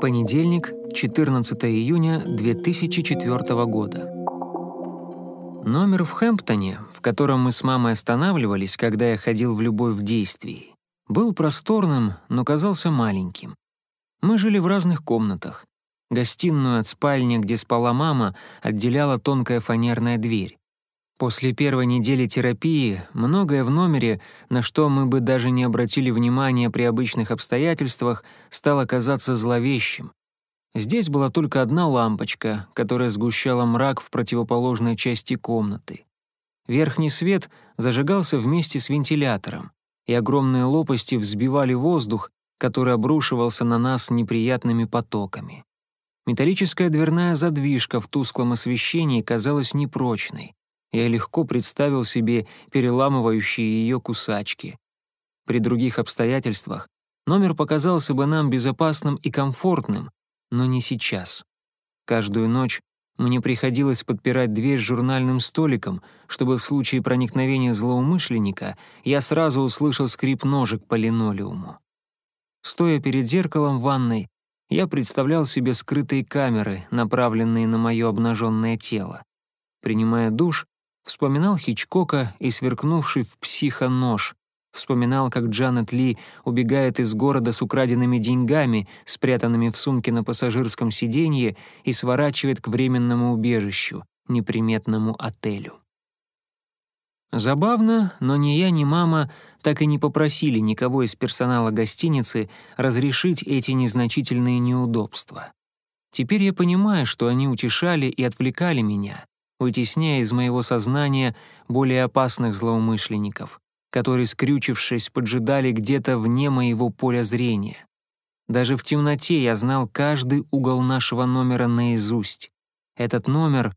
Понедельник, 14 июня 2004 года. Номер в Хэмптоне, в котором мы с мамой останавливались, когда я ходил в любовь в действии, был просторным, но казался маленьким. Мы жили в разных комнатах. Гостиную от спальни, где спала мама, отделяла тонкая фанерная дверь. После первой недели терапии многое в номере, на что мы бы даже не обратили внимания при обычных обстоятельствах, стало казаться зловещим. Здесь была только одна лампочка, которая сгущала мрак в противоположной части комнаты. Верхний свет зажигался вместе с вентилятором, и огромные лопасти взбивали воздух, который обрушивался на нас неприятными потоками. Металлическая дверная задвижка в тусклом освещении казалась непрочной. Я легко представил себе переламывающие ее кусачки. При других обстоятельствах номер показался бы нам безопасным и комфортным, но не сейчас. Каждую ночь мне приходилось подпирать дверь журнальным столиком, чтобы в случае проникновения злоумышленника я сразу услышал скрип ножек по линолеуму. Стоя перед зеркалом в ванной, я представлял себе скрытые камеры, направленные на мое обнаженное тело. Принимая душ, Вспоминал Хичкока и сверкнувший в психо нож. Вспоминал, как Джанет Ли убегает из города с украденными деньгами, спрятанными в сумке на пассажирском сиденье, и сворачивает к временному убежищу, неприметному отелю. Забавно, но ни я, ни мама так и не попросили никого из персонала гостиницы разрешить эти незначительные неудобства. Теперь я понимаю, что они утешали и отвлекали меня, вытесняя из моего сознания более опасных злоумышленников, которые, скрючившись, поджидали где-то вне моего поля зрения. Даже в темноте я знал каждый угол нашего номера наизусть. Этот номер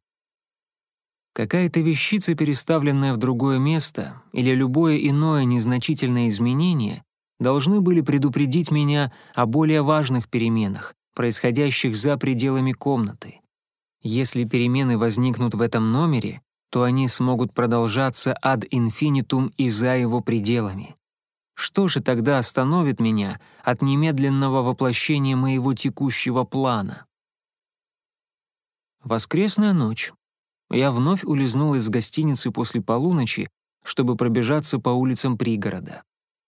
— какая-то вещица, переставленная в другое место, или любое иное незначительное изменение, должны были предупредить меня о более важных переменах, происходящих за пределами комнаты. Если перемены возникнут в этом номере, то они смогут продолжаться ad infinitum и за его пределами. Что же тогда остановит меня от немедленного воплощения моего текущего плана? Воскресная ночь. Я вновь улизнул из гостиницы после полуночи, чтобы пробежаться по улицам пригорода.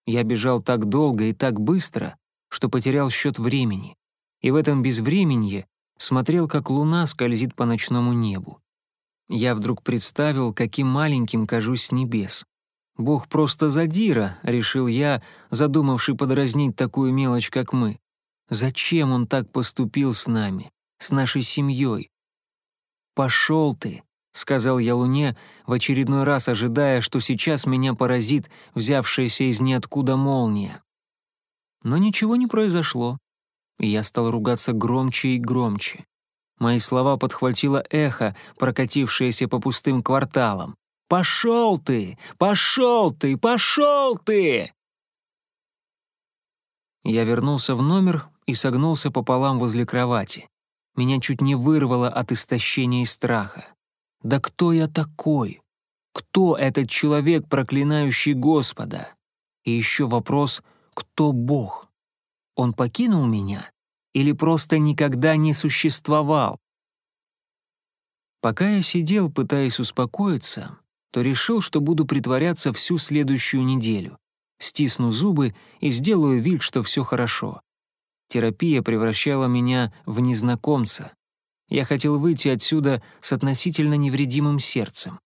Я бежал так долго и так быстро, что потерял счет времени. И в этом безвременье смотрел, как луна скользит по ночному небу. Я вдруг представил, каким маленьким кажусь с небес. «Бог просто задира», — решил я, задумавший подразнить такую мелочь, как мы. «Зачем он так поступил с нами, с нашей семьей?» «Пошел ты», — сказал я Луне, в очередной раз ожидая, что сейчас меня поразит взявшаяся из ниоткуда молния. Но ничего не произошло и я стал ругаться громче и громче. Мои слова подхватило эхо, прокатившееся по пустым кварталам. «Пошел ты! Пошел ты! Пошел ты!» Я вернулся в номер и согнулся пополам возле кровати. Меня чуть не вырвало от истощения и страха. «Да кто я такой? Кто этот человек, проклинающий Господа?» И еще вопрос «Кто Бог?» Он покинул меня или просто никогда не существовал? Пока я сидел, пытаясь успокоиться, то решил, что буду притворяться всю следующую неделю. Стисну зубы и сделаю вид, что все хорошо. Терапия превращала меня в незнакомца. Я хотел выйти отсюда с относительно невредимым сердцем.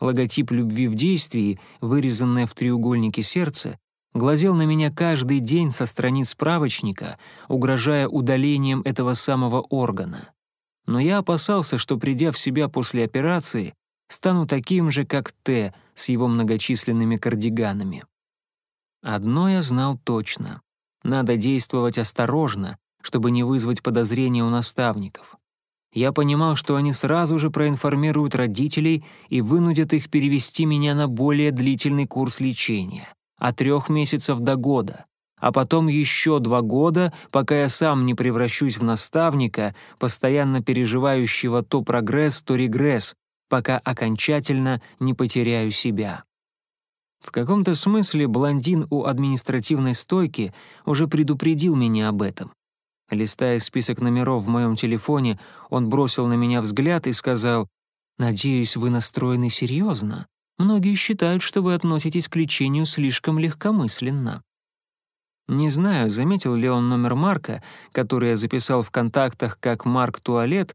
Логотип любви в действии, вырезанное в треугольнике сердца, глазел на меня каждый день со страниц справочника, угрожая удалением этого самого органа. Но я опасался, что, придя в себя после операции, стану таким же, как Т с его многочисленными кардиганами. Одно я знал точно. Надо действовать осторожно, чтобы не вызвать подозрения у наставников. Я понимал, что они сразу же проинформируют родителей и вынудят их перевести меня на более длительный курс лечения от трех месяцев до года, а потом еще два года, пока я сам не превращусь в наставника, постоянно переживающего то прогресс, то регресс, пока окончательно не потеряю себя. В каком-то смысле блондин у административной стойки уже предупредил меня об этом. Листая список номеров в моем телефоне, он бросил на меня взгляд и сказал, «Надеюсь, вы настроены серьезно. Многие считают, что вы относитесь к лечению слишком легкомысленно». Не знаю, заметил ли он номер Марка, который я записал в контактах как Марк Туалет,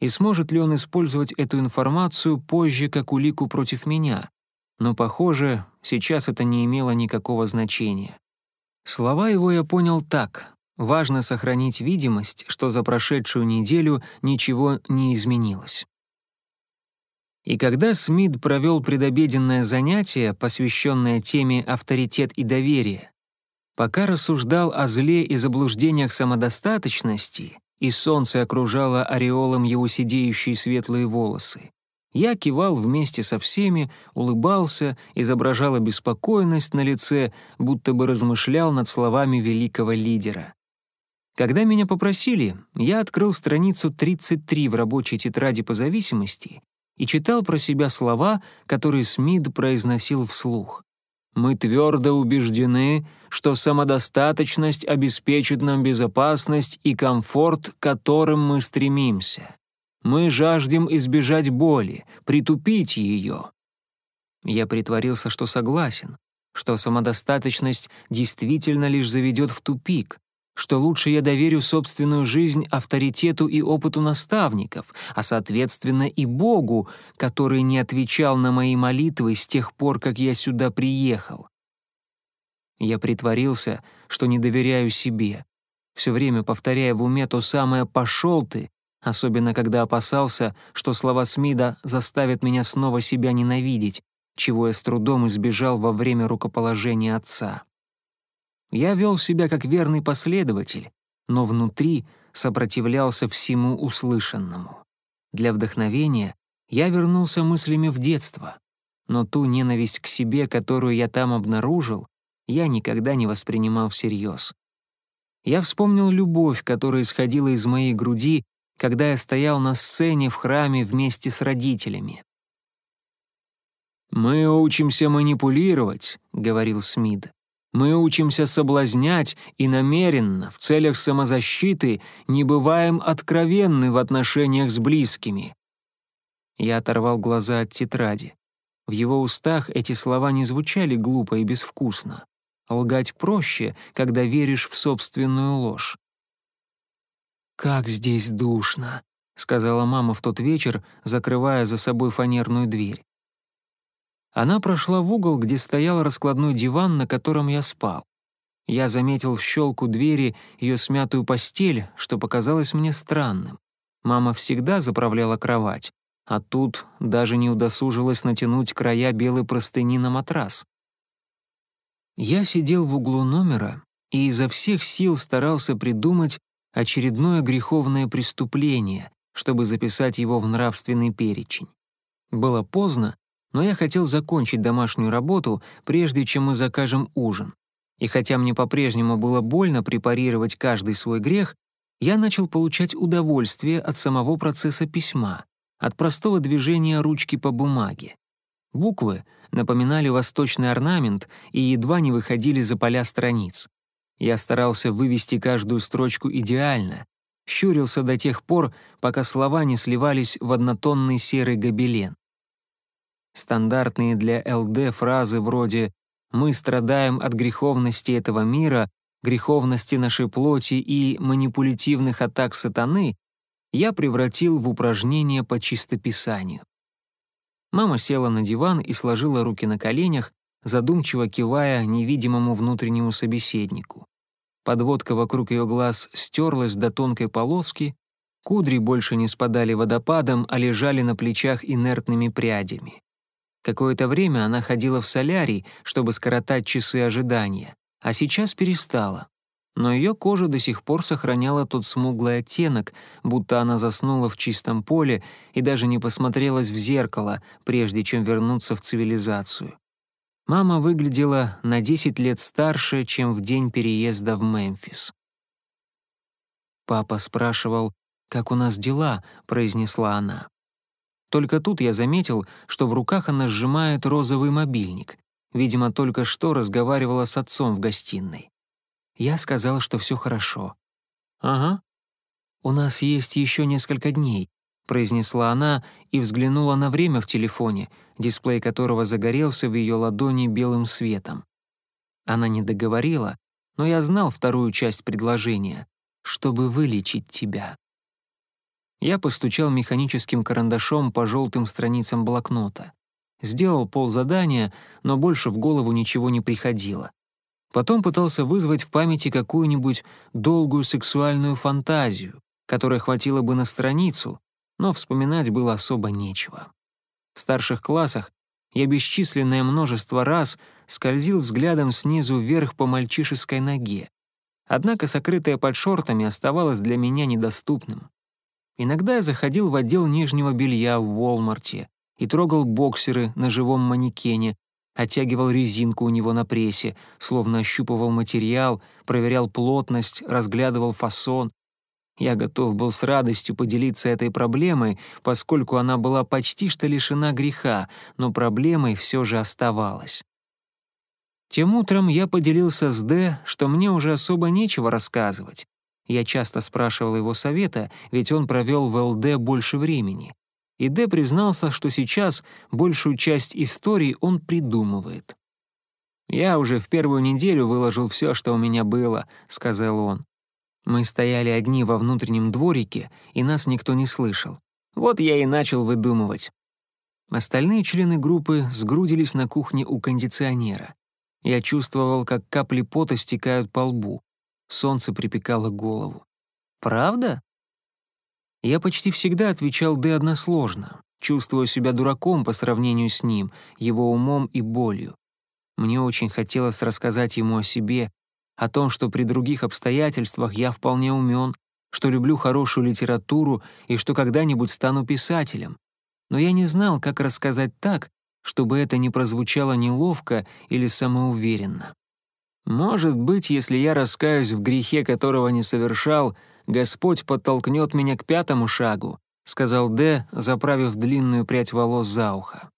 и сможет ли он использовать эту информацию позже как улику против меня. Но, похоже, сейчас это не имело никакого значения. Слова его я понял так. Важно сохранить видимость, что за прошедшую неделю ничего не изменилось. И когда Смит провел предобеденное занятие, посвященное теме «Авторитет и доверие», пока рассуждал о зле и заблуждениях самодостаточности, и солнце окружало ореолом его сидеющие светлые волосы, я кивал вместе со всеми, улыбался, изображал обеспокоенность на лице, будто бы размышлял над словами великого лидера. Когда меня попросили, я открыл страницу 33 в рабочей тетради по зависимости и читал про себя слова, которые Смит произносил вслух. «Мы твердо убеждены, что самодостаточность обеспечит нам безопасность и комфорт, к которым мы стремимся. Мы жаждем избежать боли, притупить ее». Я притворился, что согласен, что самодостаточность действительно лишь заведет в тупик, что лучше я доверю собственную жизнь авторитету и опыту наставников, а, соответственно, и Богу, который не отвечал на мои молитвы с тех пор, как я сюда приехал. Я притворился, что не доверяю себе, все время повторяя в уме то самое «пошел ты», особенно когда опасался, что слова Смида заставят меня снова себя ненавидеть, чего я с трудом избежал во время рукоположения отца. Я вел себя как верный последователь, но внутри сопротивлялся всему услышанному. Для вдохновения я вернулся мыслями в детство, но ту ненависть к себе, которую я там обнаружил, я никогда не воспринимал всерьез. Я вспомнил любовь, которая исходила из моей груди, когда я стоял на сцене в храме вместе с родителями. «Мы учимся манипулировать», — говорил Смит. Мы учимся соблазнять и намеренно, в целях самозащиты, не бываем откровенны в отношениях с близкими. Я оторвал глаза от тетради. В его устах эти слова не звучали глупо и безвкусно. Лгать проще, когда веришь в собственную ложь. «Как здесь душно», — сказала мама в тот вечер, закрывая за собой фанерную дверь. Она прошла в угол, где стоял раскладной диван, на котором я спал. Я заметил в щелку двери ее смятую постель, что показалось мне странным. Мама всегда заправляла кровать, а тут даже не удосужилась натянуть края белой простыни на матрас. Я сидел в углу номера и изо всех сил старался придумать очередное греховное преступление, чтобы записать его в нравственный перечень. Было поздно, но я хотел закончить домашнюю работу, прежде чем мы закажем ужин. И хотя мне по-прежнему было больно препарировать каждый свой грех, я начал получать удовольствие от самого процесса письма, от простого движения ручки по бумаге. Буквы напоминали восточный орнамент и едва не выходили за поля страниц. Я старался вывести каждую строчку идеально, щурился до тех пор, пока слова не сливались в однотонный серый гобелен. Стандартные для ЛД фразы вроде «Мы страдаем от греховности этого мира», греховности нашей плоти и манипулятивных атак сатаны я превратил в упражнение по чистописанию. Мама села на диван и сложила руки на коленях, задумчиво кивая невидимому внутреннему собеседнику. Подводка вокруг ее глаз стерлась до тонкой полоски, кудри больше не спадали водопадом, а лежали на плечах инертными прядями. Какое-то время она ходила в солярий, чтобы скоротать часы ожидания, а сейчас перестала. Но ее кожа до сих пор сохраняла тот смуглый оттенок, будто она заснула в чистом поле и даже не посмотрелась в зеркало, прежде чем вернуться в цивилизацию. Мама выглядела на 10 лет старше, чем в день переезда в Мемфис. Папа спрашивал, «Как у нас дела?» — произнесла она. Только тут я заметил, что в руках она сжимает розовый мобильник. Видимо, только что разговаривала с отцом в гостиной. Я сказал, что все хорошо. «Ага». «У нас есть еще несколько дней», — произнесла она и взглянула на время в телефоне, дисплей которого загорелся в ее ладони белым светом. Она не договорила, но я знал вторую часть предложения «чтобы вылечить тебя». Я постучал механическим карандашом по желтым страницам блокнота. Сделал ползадания, но больше в голову ничего не приходило. Потом пытался вызвать в памяти какую-нибудь долгую сексуальную фантазию, которой хватило бы на страницу, но вспоминать было особо нечего. В старших классах я бесчисленное множество раз скользил взглядом снизу вверх по мальчишеской ноге. Однако сокрытое под шортами оставалось для меня недоступным. Иногда я заходил в отдел нижнего белья в Уолмарте и трогал боксеры на живом манекене, оттягивал резинку у него на прессе, словно ощупывал материал, проверял плотность, разглядывал фасон. Я готов был с радостью поделиться этой проблемой, поскольку она была почти что лишена греха, но проблемой все же оставалась. Тем утром я поделился с Д, что мне уже особо нечего рассказывать. Я часто спрашивал его совета, ведь он провел в ЛД больше времени и Д признался, что сейчас большую часть истории он придумывает. «Я уже в первую неделю выложил все, что у меня было», — сказал он. Мы стояли одни во внутреннем дворике, и нас никто не слышал. Вот я и начал выдумывать. Остальные члены группы сгрудились на кухне у кондиционера. Я чувствовал, как капли пота стекают по лбу. Солнце припекало голову. «Правда?» Я почти всегда отвечал «Д» односложно, чувствуя себя дураком по сравнению с ним, его умом и болью. Мне очень хотелось рассказать ему о себе, о том, что при других обстоятельствах я вполне умен, что люблю хорошую литературу и что когда-нибудь стану писателем. Но я не знал, как рассказать так, чтобы это не прозвучало неловко или самоуверенно. Может быть, если я раскаюсь в грехе, которого не совершал, Господь подтолкнет меня к пятому шагу», — сказал Д, заправив длинную прядь волос за ухо.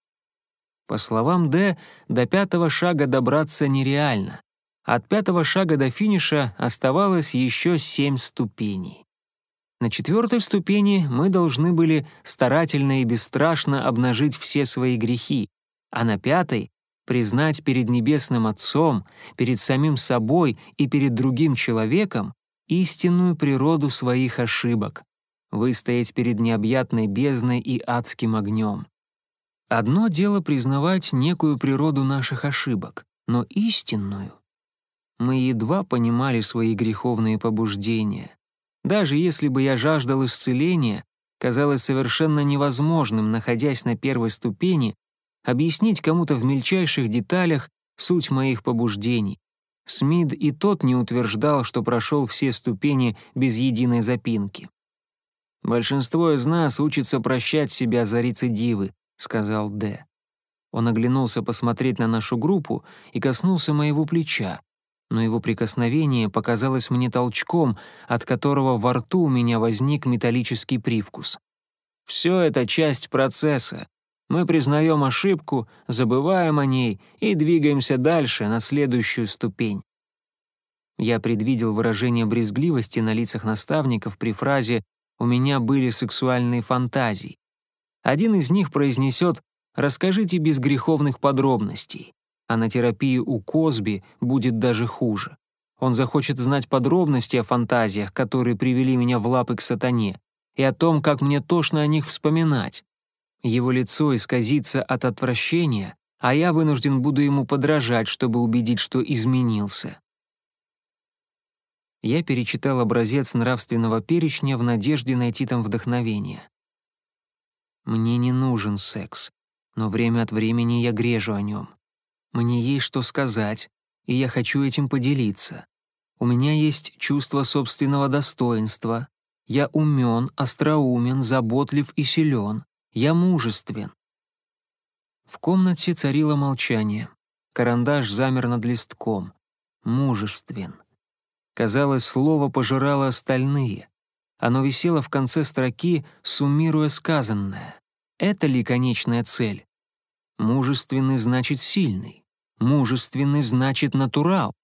По словам Д, до пятого шага добраться нереально. От пятого шага до финиша оставалось еще семь ступеней. На четвертой ступени мы должны были старательно и бесстрашно обнажить все свои грехи, а на пятой — признать перед Небесным Отцом, перед самим собой и перед другим человеком, истинную природу своих ошибок, выстоять перед необъятной бездной и адским огнем. Одно дело признавать некую природу наших ошибок, но истинную. Мы едва понимали свои греховные побуждения. Даже если бы я жаждал исцеления, казалось совершенно невозможным, находясь на первой ступени, объяснить кому-то в мельчайших деталях суть моих побуждений, Смид и тот не утверждал, что прошел все ступени без единой запинки. «Большинство из нас учится прощать себя за рецидивы», — сказал Д. Он оглянулся посмотреть на нашу группу и коснулся моего плеча, но его прикосновение показалось мне толчком, от которого во рту у меня возник металлический привкус. «Все это часть процесса. Мы признаем ошибку, забываем о ней и двигаемся дальше, на следующую ступень. Я предвидел выражение брезгливости на лицах наставников при фразе «У меня были сексуальные фантазии». Один из них произнесет «Расскажите без греховных подробностей», а на терапии у Косби будет даже хуже. Он захочет знать подробности о фантазиях, которые привели меня в лапы к сатане, и о том, как мне тошно о них вспоминать. Его лицо исказится от отвращения, а я вынужден буду ему подражать, чтобы убедить, что изменился. Я перечитал образец нравственного перечня в надежде найти там вдохновение. Мне не нужен секс, но время от времени я грежу о нем. Мне есть что сказать, и я хочу этим поделиться. У меня есть чувство собственного достоинства. Я умен, остроумен, заботлив и силен. Я мужествен». В комнате царило молчание. Карандаш замер над листком. «Мужествен». Казалось, слово пожирало остальные. Оно висело в конце строки, суммируя сказанное. Это ли конечная цель? Мужественный значит сильный. Мужественный значит натурал.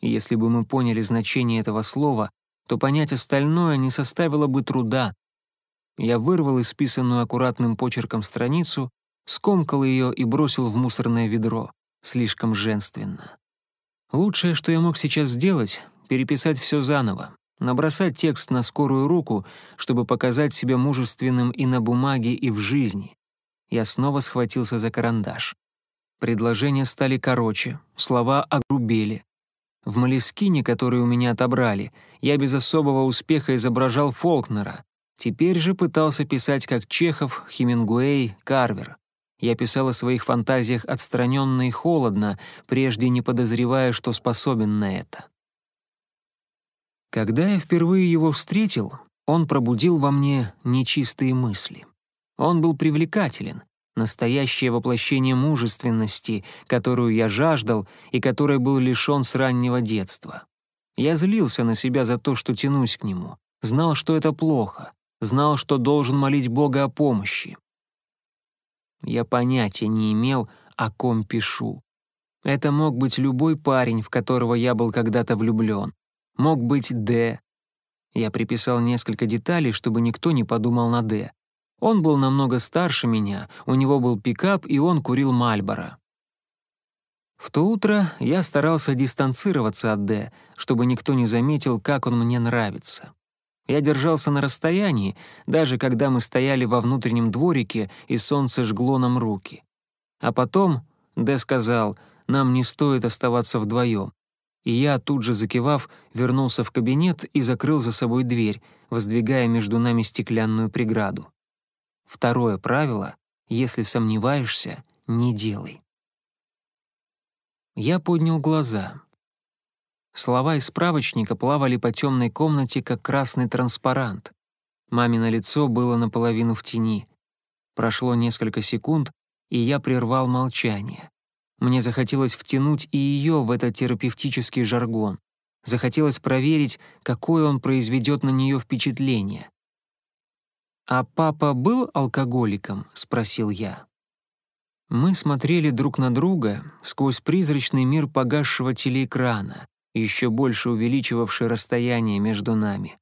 Если бы мы поняли значение этого слова, то понять остальное не составило бы труда. Я вырвал исписанную аккуратным почерком страницу, скомкал ее и бросил в мусорное ведро. Слишком женственно. Лучшее, что я мог сейчас сделать — переписать все заново, набросать текст на скорую руку, чтобы показать себя мужественным и на бумаге, и в жизни. Я снова схватился за карандаш. Предложения стали короче, слова огрубели. В Малискине, который у меня отобрали, я без особого успеха изображал Фолкнера. Теперь же пытался писать как Чехов, Хемингуэй, Карвер. Я писал о своих фантазиях отстраненно и холодно, прежде не подозревая, что способен на это. Когда я впервые его встретил, он пробудил во мне нечистые мысли. Он был привлекателен, настоящее воплощение мужественности, которую я жаждал и которой был лишён с раннего детства. Я злился на себя за то, что тянусь к нему, знал, что это плохо, знал, что должен молить Бога о помощи. Я понятия не имел, о ком пишу. Это мог быть любой парень, в которого я был когда-то влюблён. Мог быть Д. Я приписал несколько деталей, чтобы никто не подумал на Д. Он был намного старше меня, у него был пикап, и он курил Мальборо. В то утро я старался дистанцироваться от Д, чтобы никто не заметил, как он мне нравится. Я держался на расстоянии, даже когда мы стояли во внутреннем дворике, и солнце жгло нам руки. А потом Д сказал, нам не стоит оставаться вдвоем. И я, тут же закивав, вернулся в кабинет и закрыл за собой дверь, воздвигая между нами стеклянную преграду. Второе правило — если сомневаешься, не делай. Я поднял глаза. Слова из справочника плавали по темной комнате, как красный транспарант. Мамино лицо было наполовину в тени. Прошло несколько секунд, и я прервал молчание. Мне захотелось втянуть и ее в этот терапевтический жаргон. Захотелось проверить, какое он произведет на нее впечатление. «А папа был алкоголиком?» — спросил я. Мы смотрели друг на друга сквозь призрачный мир погасшего телеэкрана, еще больше увеличивавший расстояние между нами.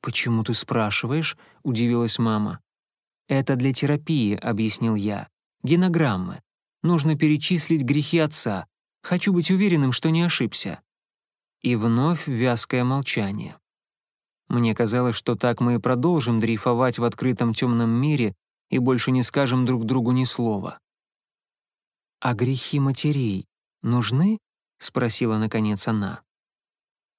«Почему ты спрашиваешь?» — удивилась мама. «Это для терапии», — объяснил я. «Генограммы. Нужно перечислить грехи отца. Хочу быть уверенным, что не ошибся». И вновь вязкое молчание. Мне казалось, что так мы и продолжим дрейфовать в открытом темном мире и больше не скажем друг другу ни слова. «А грехи матерей нужны?» — спросила наконец она.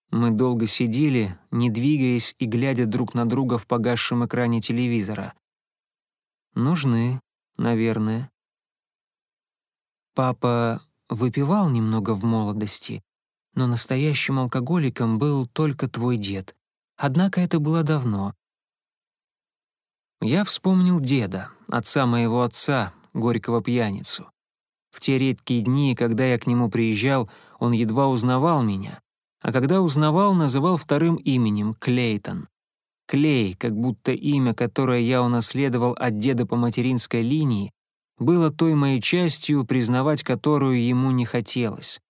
Мы долго сидели, не двигаясь и глядя друг на друга в погасшем экране телевизора. «Нужны, наверное». Папа выпивал немного в молодости, но настоящим алкоголиком был только твой дед. Однако это было давно. Я вспомнил деда, отца моего отца, горького пьяницу. В те редкие дни, когда я к нему приезжал, он едва узнавал меня, а когда узнавал, называл вторым именем — Клейтон. Клей, как будто имя, которое я унаследовал от деда по материнской линии, было той моей частью, признавать которую ему не хотелось.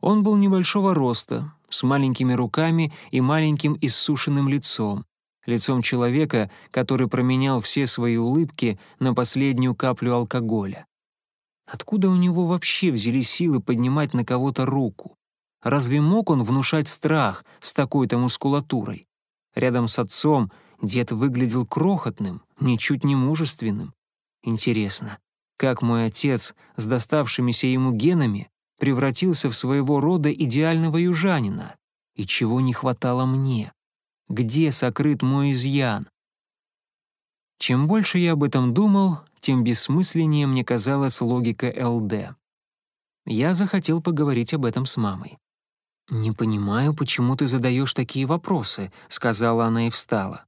Он был небольшого роста, с маленькими руками и маленьким иссушенным лицом, лицом человека, который променял все свои улыбки на последнюю каплю алкоголя. Откуда у него вообще взялись силы поднимать на кого-то руку? Разве мог он внушать страх с такой-то мускулатурой? Рядом с отцом дед выглядел крохотным, ничуть не мужественным. Интересно, как мой отец с доставшимися ему генами превратился в своего рода идеального южанина. И чего не хватало мне? Где сокрыт мой изъян? Чем больше я об этом думал, тем бессмысленнее мне казалась логика ЛД. Я захотел поговорить об этом с мамой. «Не понимаю, почему ты задаешь такие вопросы», — сказала она и встала.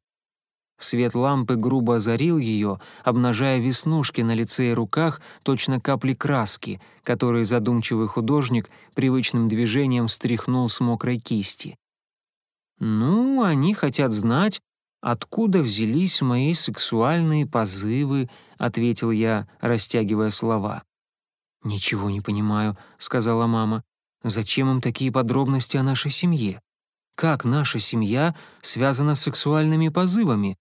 Свет лампы грубо озарил ее, обнажая веснушки на лице и руках, точно капли краски, которые задумчивый художник привычным движением стряхнул с мокрой кисти. «Ну, они хотят знать, откуда взялись мои сексуальные позывы», — ответил я, растягивая слова. «Ничего не понимаю», — сказала мама. «Зачем им такие подробности о нашей семье? как наша семья связана с сексуальными позывами.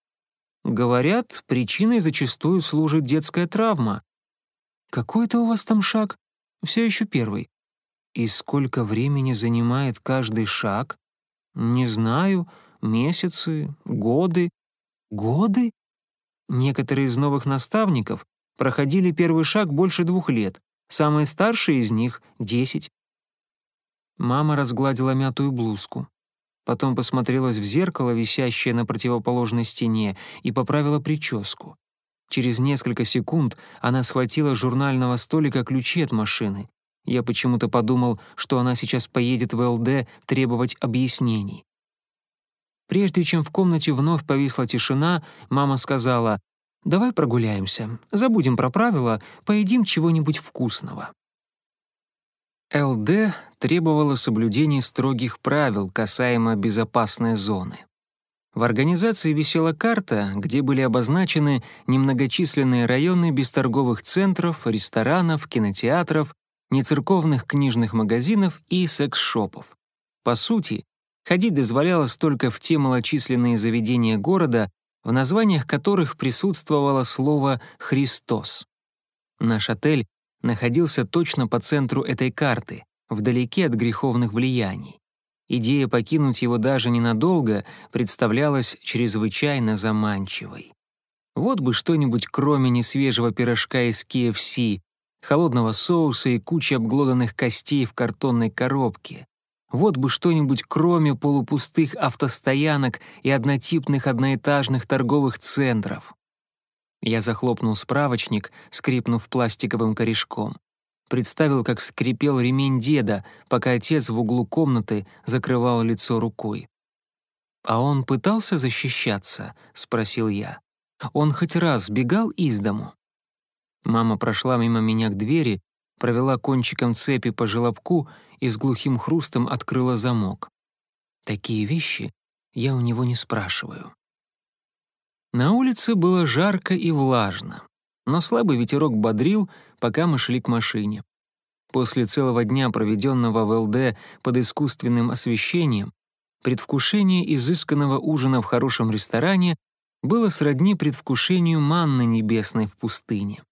Говорят, причиной зачастую служит детская травма. Какой это у вас там шаг? Все еще первый. И сколько времени занимает каждый шаг? Не знаю, месяцы, годы. Годы? Некоторые из новых наставников проходили первый шаг больше двух лет, самые старшие из них — десять. Мама разгладила мятую блузку. Потом посмотрелась в зеркало, висящее на противоположной стене, и поправила прическу. Через несколько секунд она схватила с журнального столика ключи от машины. Я почему-то подумал, что она сейчас поедет в ЛД требовать объяснений. Прежде чем в комнате вновь повисла тишина, мама сказала, «Давай прогуляемся, забудем про правила, поедим чего-нибудь вкусного». ЛД требовало соблюдения строгих правил касаемо безопасной зоны. В организации висела карта, где были обозначены немногочисленные районы без торговых центров, ресторанов, кинотеатров, нецерковных книжных магазинов и секс-шопов. По сути, ходить дозволялось только в те малочисленные заведения города, в названиях которых присутствовало слово «Христос». Наш отель находился точно по центру этой карты, вдалеке от греховных влияний. Идея покинуть его даже ненадолго представлялась чрезвычайно заманчивой. Вот бы что-нибудь кроме несвежего пирожка из KFC, холодного соуса и кучи обглоданных костей в картонной коробке. Вот бы что-нибудь кроме полупустых автостоянок и однотипных одноэтажных торговых центров. Я захлопнул справочник, скрипнув пластиковым корешком. Представил, как скрипел ремень деда, пока отец в углу комнаты закрывал лицо рукой. «А он пытался защищаться?» — спросил я. «Он хоть раз бегал из дому?» Мама прошла мимо меня к двери, провела кончиком цепи по желобку и с глухим хрустом открыла замок. Такие вещи я у него не спрашиваю. На улице было жарко и влажно, но слабый ветерок бодрил, пока мы шли к машине. После целого дня, проведенного в ЛД под искусственным освещением, предвкушение изысканного ужина в хорошем ресторане было сродни предвкушению манны небесной в пустыне.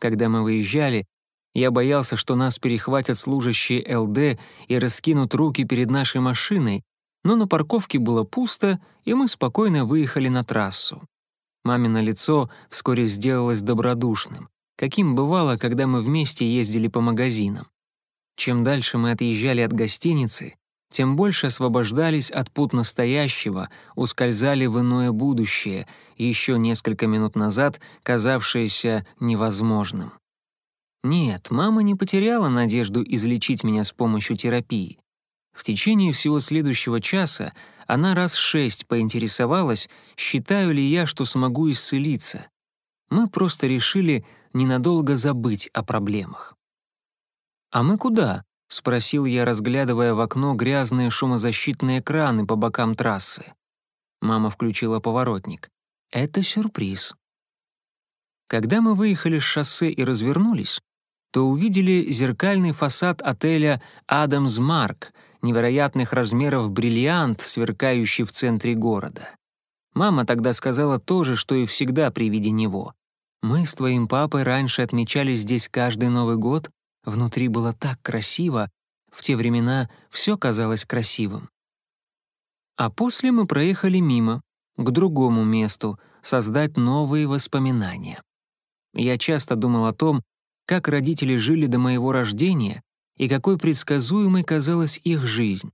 Когда мы выезжали, я боялся, что нас перехватят служащие ЛД и раскинут руки перед нашей машиной, но на парковке было пусто, и мы спокойно выехали на трассу. Мамино лицо вскоре сделалось добродушным, каким бывало, когда мы вместе ездили по магазинам. Чем дальше мы отъезжали от гостиницы, тем больше освобождались от пут настоящего, ускользали в иное будущее, еще несколько минут назад казавшееся невозможным. Нет, мама не потеряла надежду излечить меня с помощью терапии. В течение всего следующего часа она раз шесть поинтересовалась, считаю ли я, что смогу исцелиться. Мы просто решили ненадолго забыть о проблемах. «А мы куда?» — спросил я, разглядывая в окно грязные шумозащитные краны по бокам трассы. Мама включила поворотник. «Это сюрприз». Когда мы выехали с шоссе и развернулись, то увидели зеркальный фасад отеля «Адамс Марк», невероятных размеров бриллиант, сверкающий в центре города. Мама тогда сказала то же, что и всегда при виде него. «Мы с твоим папой раньше отмечали здесь каждый Новый год. Внутри было так красиво. В те времена все казалось красивым». А после мы проехали мимо, к другому месту, создать новые воспоминания. Я часто думал о том, как родители жили до моего рождения и какой предсказуемой казалась их жизнь.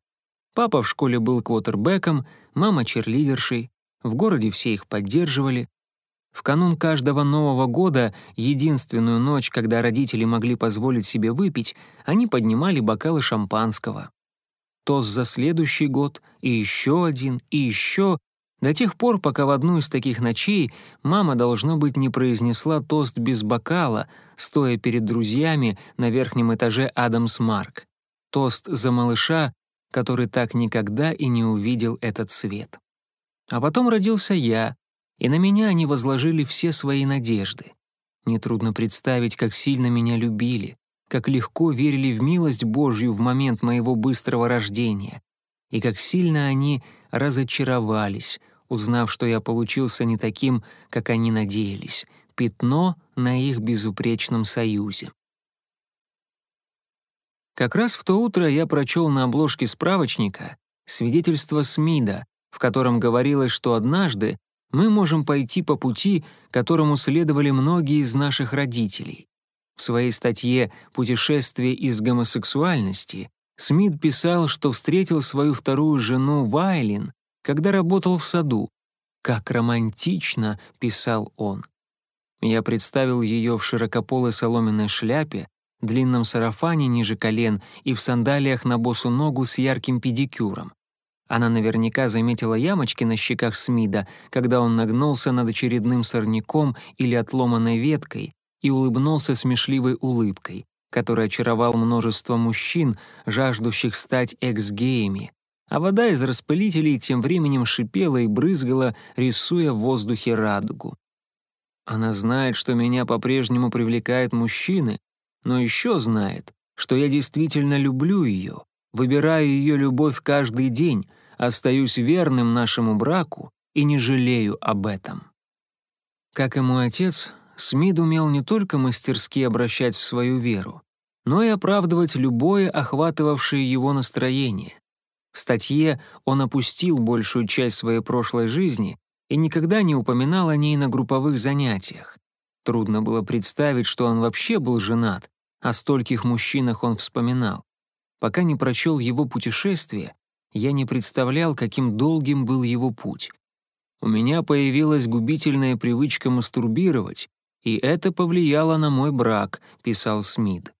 Папа в школе был квотербеком, мама — черлидершей, в городе все их поддерживали. В канун каждого Нового года, единственную ночь, когда родители могли позволить себе выпить, они поднимали бокалы шампанского. Тост за следующий год, и еще один, и еще, до тех пор, пока в одну из таких ночей мама, должно быть, не произнесла тост без бокала, стоя перед друзьями на верхнем этаже Адамс Марк. Тост за малыша, который так никогда и не увидел этот свет. А потом родился я, и на меня они возложили все свои надежды. Нетрудно представить, как сильно меня любили, как легко верили в милость Божью в момент моего быстрого рождения, и как сильно они разочаровались, узнав, что я получился не таким, как они надеялись, пятно на их безупречном союзе. Как раз в то утро я прочел на обложке справочника свидетельство Смида, в котором говорилось, что однажды мы можем пойти по пути, которому следовали многие из наших родителей. В своей статье «Путешествие из гомосексуальности» Смит писал, что встретил свою вторую жену Вайлин, когда работал в саду. «Как романтично», — писал он. Я представил ее в широкополой соломенной шляпе, длинном сарафане ниже колен и в сандалиях на босу ногу с ярким педикюром. Она наверняка заметила ямочки на щеках Смида, когда он нагнулся над очередным сорняком или отломанной веткой и улыбнулся смешливой улыбкой, которая очаровал множество мужчин, жаждущих стать экс-геями. А вода из распылителей тем временем шипела и брызгала, рисуя в воздухе радугу. Она знает, что меня по-прежнему привлекают мужчины, но еще знает, что я действительно люблю ее, выбираю ее любовь каждый день, остаюсь верным нашему браку и не жалею об этом. Как и мой отец, Смид умел не только мастерски обращать в свою веру, но и оправдывать любое охватывавшее его настроение. В статье он опустил большую часть своей прошлой жизни и никогда не упоминал о ней на групповых занятиях. Трудно было представить, что он вообще был женат, о стольких мужчинах он вспоминал. Пока не прочел его путешествие, я не представлял, каким долгим был его путь. У меня появилась губительная привычка мастурбировать, и это повлияло на мой брак, писал Смит.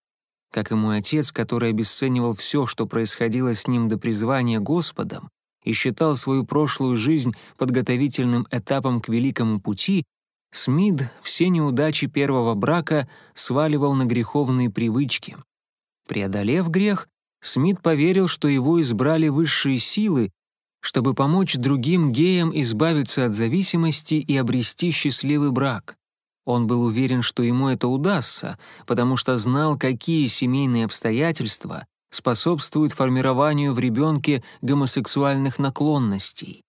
Как и мой отец, который обесценивал все, что происходило с ним до призвания Господом, и считал свою прошлую жизнь подготовительным этапом к великому пути, Смит все неудачи первого брака сваливал на греховные привычки. Преодолев грех, Смит поверил, что его избрали высшие силы, чтобы помочь другим геям избавиться от зависимости и обрести счастливый брак. Он был уверен, что ему это удастся, потому что знал, какие семейные обстоятельства способствуют формированию в ребенке гомосексуальных наклонностей.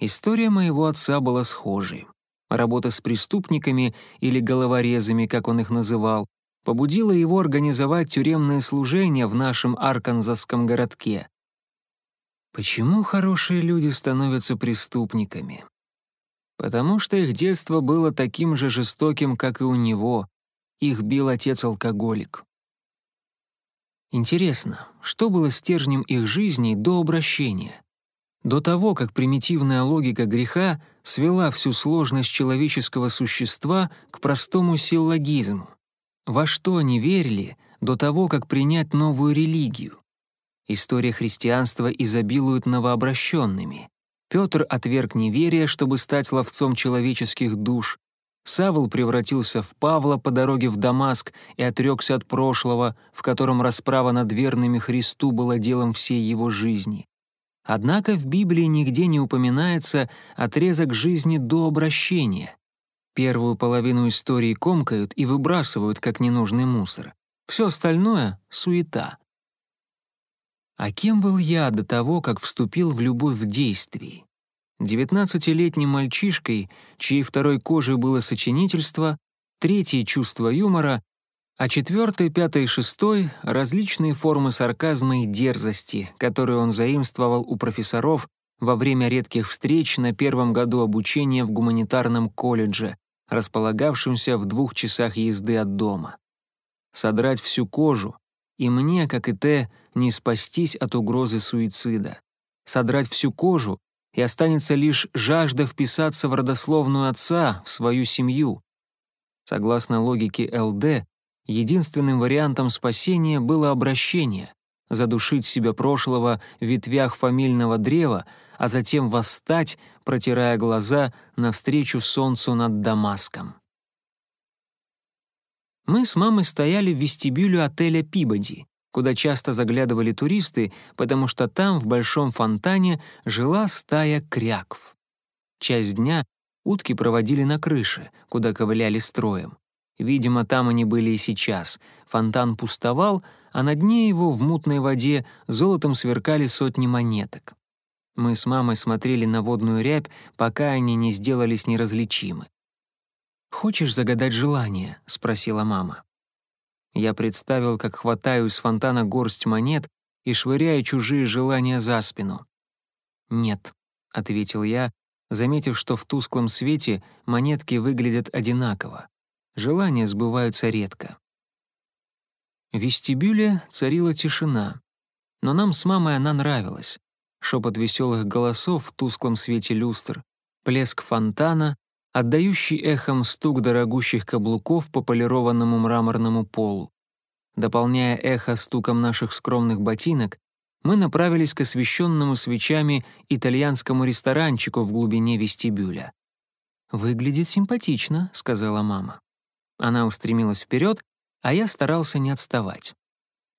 История моего отца была схожей. Работа с преступниками или головорезами, как он их называл, побудило его организовать тюремное служение в нашем арканзасском городке. Почему хорошие люди становятся преступниками? Потому что их детство было таким же жестоким, как и у него. Их бил отец-алкоголик. Интересно, что было стержнем их жизни до обращения? До того, как примитивная логика греха свела всю сложность человеческого существа к простому силлогизму. Во что они верили до того, как принять новую религию? История христианства изобилует новообращенными. Петр отверг неверие, чтобы стать ловцом человеческих душ. Савл превратился в Павла по дороге в Дамаск и отрекся от прошлого, в котором расправа над верными Христу была делом всей его жизни. Однако в Библии нигде не упоминается отрезок жизни до обращения. Первую половину истории комкают и выбрасывают как ненужный мусор. Все остальное — суета. А кем был я до того, как вступил в любовь в действии? Девятнадцатилетним мальчишкой, чьей второй кожей было сочинительство, третьей — чувство юмора, а четвертый, пятый шестой — различные формы сарказма и дерзости, которые он заимствовал у профессоров во время редких встреч на первом году обучения в гуманитарном колледже, располагавшемся в двух часах езды от дома. Содрать всю кожу, и мне, как и Т, не спастись от угрозы суицида. Содрать всю кожу, и останется лишь жажда вписаться в родословную отца, в свою семью. Согласно логике ЛД, единственным вариантом спасения было обращение, задушить себя прошлого в ветвях фамильного древа, а затем восстать, протирая глаза навстречу солнцу над Дамаском. Мы с мамой стояли в вестибюле отеля «Пибоди», куда часто заглядывали туристы, потому что там, в большом фонтане, жила стая крякв. Часть дня утки проводили на крыше, куда ковыляли строем. Видимо, там они были и сейчас. Фонтан пустовал, а на дне его в мутной воде золотом сверкали сотни монеток. Мы с мамой смотрели на водную рябь, пока они не сделались неразличимы. «Хочешь загадать желание?» — спросила мама. Я представил, как хватаю из фонтана горсть монет и швыряю чужие желания за спину. «Нет», — ответил я, заметив, что в тусклом свете монетки выглядят одинаково. Желания сбываются редко. В вестибюле царила тишина. Но нам с мамой она нравилась. Шепот веселых голосов в тусклом свете люстр, плеск фонтана, отдающий эхом стук дорогущих каблуков по полированному мраморному полу. Дополняя эхо стуком наших скромных ботинок, мы направились к освещенному свечами итальянскому ресторанчику в глубине вестибюля. «Выглядит симпатично», — сказала мама. Она устремилась вперед, а я старался не отставать.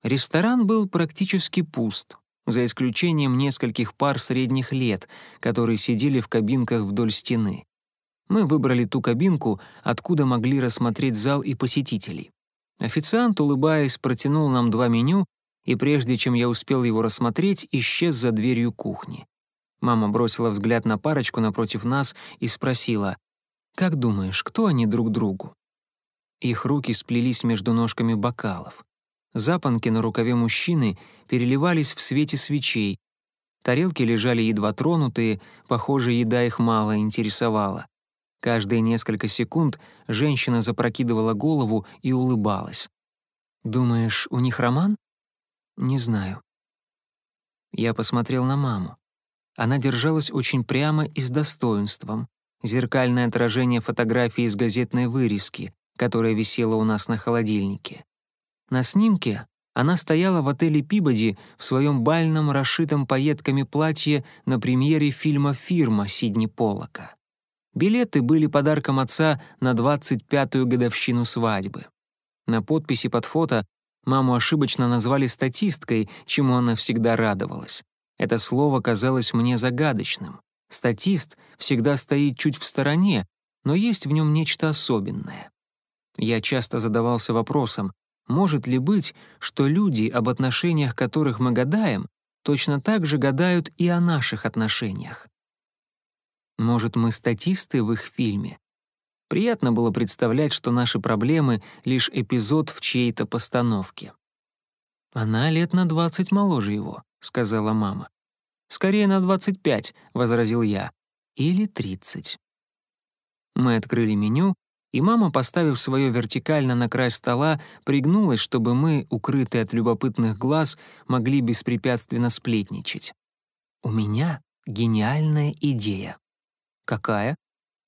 Ресторан был практически пуст, за исключением нескольких пар средних лет, которые сидели в кабинках вдоль стены. Мы выбрали ту кабинку, откуда могли рассмотреть зал и посетителей. Официант, улыбаясь, протянул нам два меню, и прежде чем я успел его рассмотреть, исчез за дверью кухни. Мама бросила взгляд на парочку напротив нас и спросила, «Как думаешь, кто они друг другу?» Их руки сплелись между ножками бокалов. Запонки на рукаве мужчины переливались в свете свечей. Тарелки лежали едва тронутые, похоже, еда их мало интересовала. Каждые несколько секунд женщина запрокидывала голову и улыбалась. «Думаешь, у них роман?» «Не знаю». Я посмотрел на маму. Она держалась очень прямо и с достоинством. Зеркальное отражение фотографии из газетной вырезки которая висела у нас на холодильнике. На снимке она стояла в отеле Пибоди в своем бальном, расшитом пайетками платье на премьере фильма «Фирма» Сидни Поллока. Билеты были подарком отца на 25-ю годовщину свадьбы. На подписи под фото маму ошибочно назвали статисткой, чему она всегда радовалась. Это слово казалось мне загадочным. Статист всегда стоит чуть в стороне, но есть в нем нечто особенное. Я часто задавался вопросом, может ли быть, что люди, об отношениях которых мы гадаем, точно так же гадают и о наших отношениях? Может, мы статисты в их фильме? Приятно было представлять, что наши проблемы — лишь эпизод в чьей-то постановке. «Она лет на двадцать моложе его», — сказала мама. «Скорее на двадцать пять», — возразил я. «Или тридцать». Мы открыли меню и мама, поставив свое вертикально на край стола, пригнулась, чтобы мы, укрытые от любопытных глаз, могли беспрепятственно сплетничать. «У меня гениальная идея». «Какая?»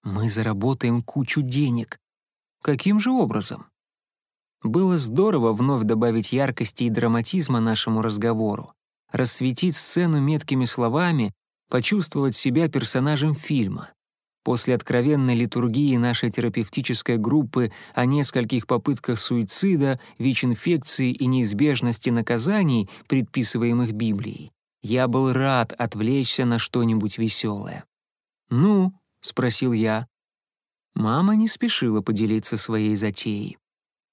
«Мы заработаем кучу денег». «Каким же образом?» Было здорово вновь добавить яркости и драматизма нашему разговору, рассветить сцену меткими словами, почувствовать себя персонажем фильма. После откровенной литургии нашей терапевтической группы о нескольких попытках суицида, ВИЧ-инфекции и неизбежности наказаний, предписываемых Библией, я был рад отвлечься на что-нибудь веселое. «Ну?» — спросил я. Мама не спешила поделиться своей затеей.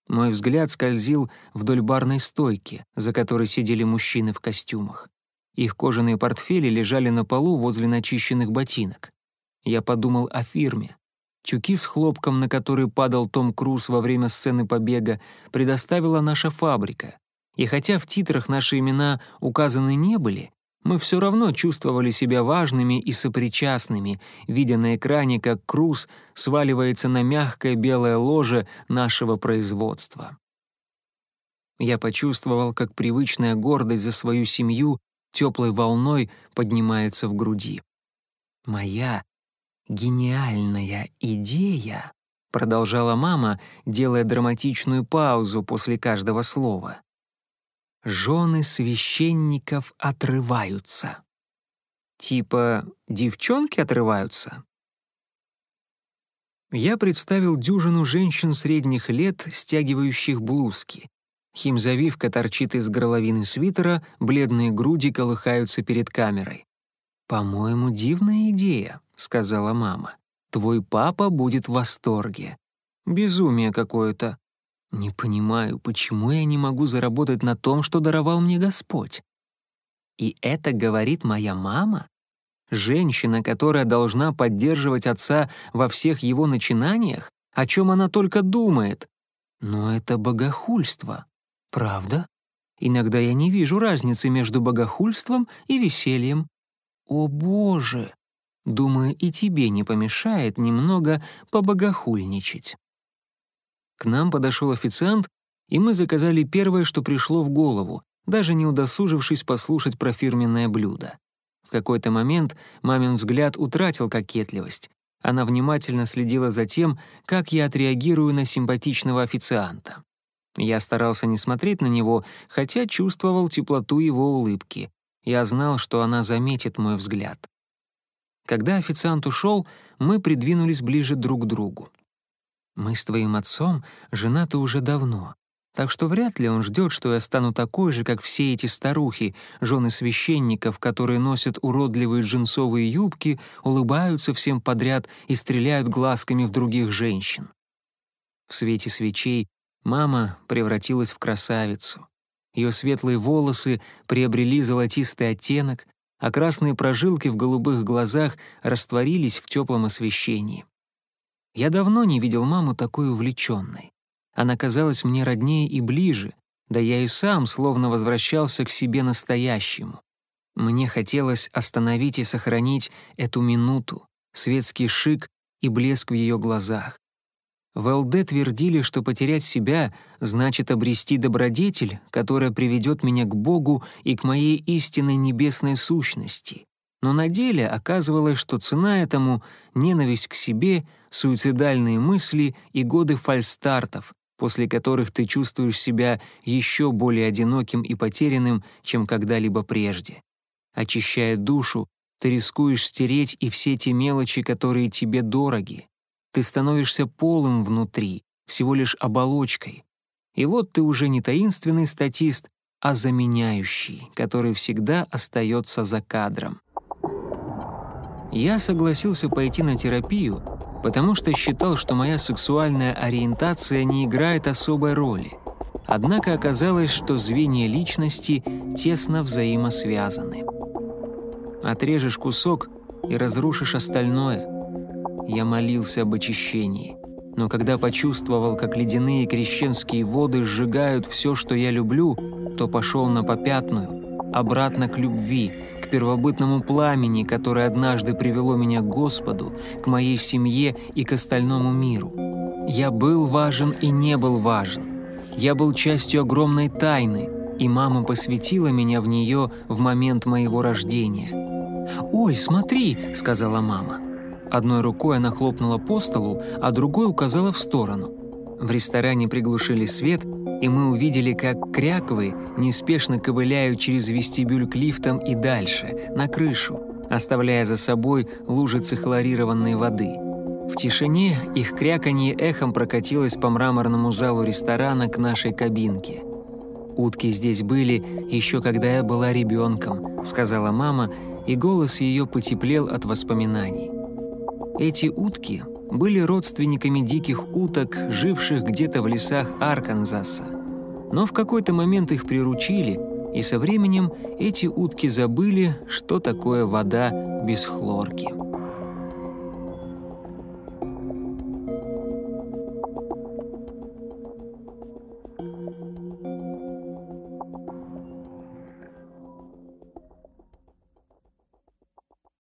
Мой взгляд скользил вдоль барной стойки, за которой сидели мужчины в костюмах. Их кожаные портфели лежали на полу возле начищенных ботинок. Я подумал о фирме. Чуки с хлопком, на который падал Том Круз во время сцены побега, предоставила наша фабрика. И хотя в титрах наши имена указаны не были, мы все равно чувствовали себя важными и сопричастными, видя на экране, как Круз сваливается на мягкое белое ложе нашего производства. Я почувствовал, как привычная гордость за свою семью теплой волной поднимается в груди. Моя «Гениальная идея», — продолжала мама, делая драматичную паузу после каждого слова. «Жены священников отрываются». Типа девчонки отрываются? Я представил дюжину женщин средних лет, стягивающих блузки. Химзавивка торчит из горловины свитера, бледные груди колыхаются перед камерой. «По-моему, дивная идея», — сказала мама. «Твой папа будет в восторге». Безумие какое-то. Не понимаю, почему я не могу заработать на том, что даровал мне Господь. И это говорит моя мама? Женщина, которая должна поддерживать отца во всех его начинаниях? О чем она только думает? Но это богохульство. Правда? Иногда я не вижу разницы между богохульством и весельем. О боже! Думаю, и тебе не помешает немного побогохульничать. К нам подошел официант, и мы заказали первое, что пришло в голову, даже не удосужившись послушать про фирменное блюдо. В какой-то момент мамин взгляд утратил кокетливость. Она внимательно следила за тем, как я отреагирую на симпатичного официанта. Я старался не смотреть на него, хотя чувствовал теплоту его улыбки. Я знал, что она заметит мой взгляд. Когда официант ушел, мы придвинулись ближе друг к другу. Мы с твоим отцом женаты уже давно, так что вряд ли он ждет, что я стану такой же, как все эти старухи, жены священников, которые носят уродливые джинсовые юбки, улыбаются всем подряд и стреляют глазками в других женщин. В свете свечей мама превратилась в красавицу. Ее светлые волосы приобрели золотистый оттенок, а красные прожилки в голубых глазах растворились в теплом освещении. Я давно не видел маму такой увлеченной. Она казалась мне роднее и ближе, да я и сам словно возвращался к себе настоящему. Мне хотелось остановить и сохранить эту минуту, светский шик и блеск в ее глазах. В ЛД твердили, что потерять себя значит обрести добродетель, которая приведет меня к Богу и к моей истинной небесной сущности. Но на деле оказывалось, что цена этому — ненависть к себе, суицидальные мысли и годы фальстартов, после которых ты чувствуешь себя еще более одиноким и потерянным, чем когда-либо прежде. Очищая душу, ты рискуешь стереть и все те мелочи, которые тебе дороги. Ты становишься полым внутри, всего лишь оболочкой. И вот ты уже не таинственный статист, а заменяющий, который всегда остается за кадром. Я согласился пойти на терапию, потому что считал, что моя сексуальная ориентация не играет особой роли. Однако оказалось, что звенья личности тесно взаимосвязаны. Отрежешь кусок и разрушишь остальное. Я молился об очищении. Но когда почувствовал, как ледяные крещенские воды сжигают все, что я люблю, то пошел на попятную, обратно к любви, первобытному пламени, которое однажды привело меня к Господу, к моей семье и к остальному миру. Я был важен и не был важен. Я был частью огромной тайны, и мама посвятила меня в нее в момент моего рождения. «Ой, смотри», — сказала мама. Одной рукой она хлопнула по столу, а другой указала в сторону. В ресторане приглушили свет, и мы увидели, как кряковы неспешно ковыляют через вестибюль к лифтам и дальше, на крышу, оставляя за собой лужицы хлорированной воды. В тишине их кряканье эхом прокатилось по мраморному залу ресторана к нашей кабинке. «Утки здесь были еще когда я была ребенком», — сказала мама, и голос ее потеплел от воспоминаний. Эти утки были родственниками диких уток, живших где-то в лесах Арканзаса. Но в какой-то момент их приручили, и со временем эти утки забыли, что такое вода без хлорки.